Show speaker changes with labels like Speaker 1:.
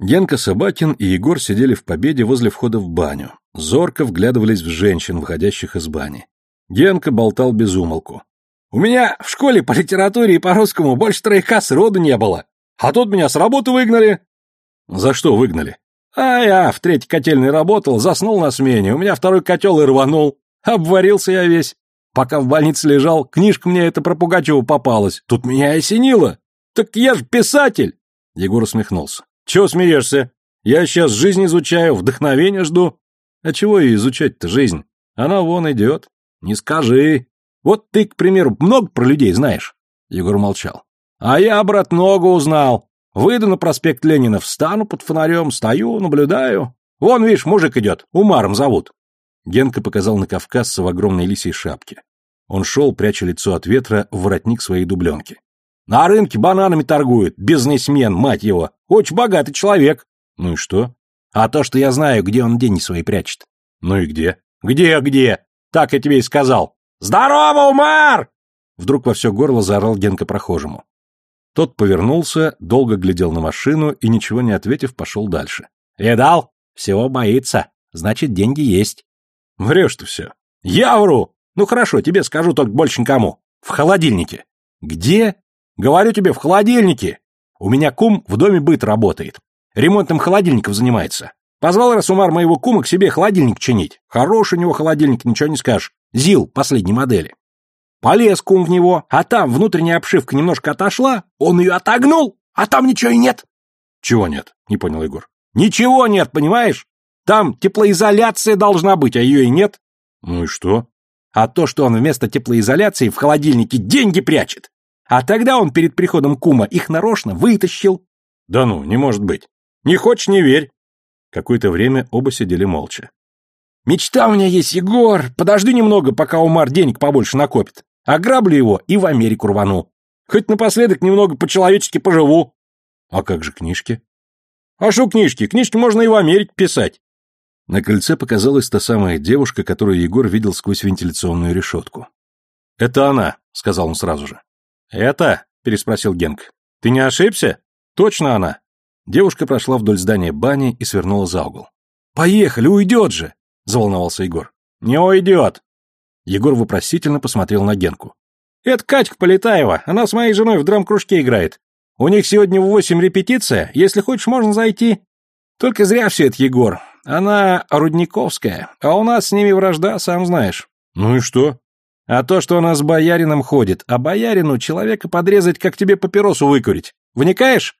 Speaker 1: Генка Собакин и Егор сидели в победе возле входа в баню. Зорко вглядывались в женщин, выходящих из бани. Генка болтал без умолку. «У меня в школе по литературе и по-русскому больше троих касс роду не было. А тут меня с работы выгнали». «За что выгнали?» «А я в третьей котельной работал, заснул на смене, у меня второй котел и рванул. Обварился я весь. Пока в больнице лежал, книжка мне эта про Пугачева попалась. Тут меня осенило. Так я ж писатель!» Егор усмехнулся. Чего смеешься? Я сейчас жизнь изучаю, вдохновение жду. А чего и изучать-то жизнь? Она вон идет. Не скажи. Вот ты, к примеру, много про людей знаешь. Егор молчал. А я, брат, много узнал. Выйду на проспект Ленина, встану под фонарем, стою, наблюдаю. Вон, видишь, мужик идет, Умаром зовут. Генка показал на кавказца в огромной лисьей шапке. Он шел, пряча лицо от ветра, в воротник своей дубленки. На рынке бананами торгует, бизнесмен, мать его. Очень богатый человек. Ну и что? А то, что я знаю, где он деньги свои прячет. Ну и где? Где-где? Так я тебе и сказал. Здорово, Умар! Вдруг во все горло заорал Генка прохожему. Тот повернулся, долго глядел на машину и, ничего не ответив, пошел дальше. «Видал? Всего боится. Значит, деньги есть». «Врешь ты все». «Я вру! Ну хорошо, тебе скажу только больше никому. В холодильнике». «Где?» Говорю тебе, в холодильнике. У меня кум в доме быт работает. Ремонтом холодильников занимается. Позвал Расумар моего кума к себе холодильник чинить. Хороший у него холодильник, ничего не скажешь. ЗИЛ последней модели. Полез кум в него, а там внутренняя обшивка немножко отошла, он ее отогнул, а там ничего и нет. Чего нет? Не понял Егор. Ничего нет, понимаешь? Там теплоизоляция должна быть, а ее и нет. Ну и что? А то, что он вместо теплоизоляции в холодильнике деньги прячет. А тогда он перед приходом кума их нарочно вытащил. Да ну, не может быть. Не хочешь, не верь. Какое-то время оба сидели молча. Мечта у меня есть, Егор. Подожди немного, пока Умар денег побольше накопит. Ограблю его и в Америку рвану. Хоть напоследок немного по-человечески поживу. А как же книжки? А что книжки? Книжки можно и в Америке писать. На кольце показалась та самая девушка, которую Егор видел сквозь вентиляционную решетку. «Это она», — сказал он сразу же. «Это?» — переспросил Генк. «Ты не ошибся? Точно она?» Девушка прошла вдоль здания бани и свернула за угол. «Поехали, уйдет же!» — заволновался Егор. «Не уйдет!» Егор вопросительно посмотрел на Генку. «Это Катька Полетаева, она с моей женой в драм-кружке играет. У них сегодня в восемь репетиция, если хочешь, можно зайти. Только зря все это, Егор. Она Рудниковская, а у нас с ними вражда, сам знаешь». «Ну и что?» А то, что она с боярином ходит, а боярину человека подрезать, как тебе папиросу выкурить. Вникаешь?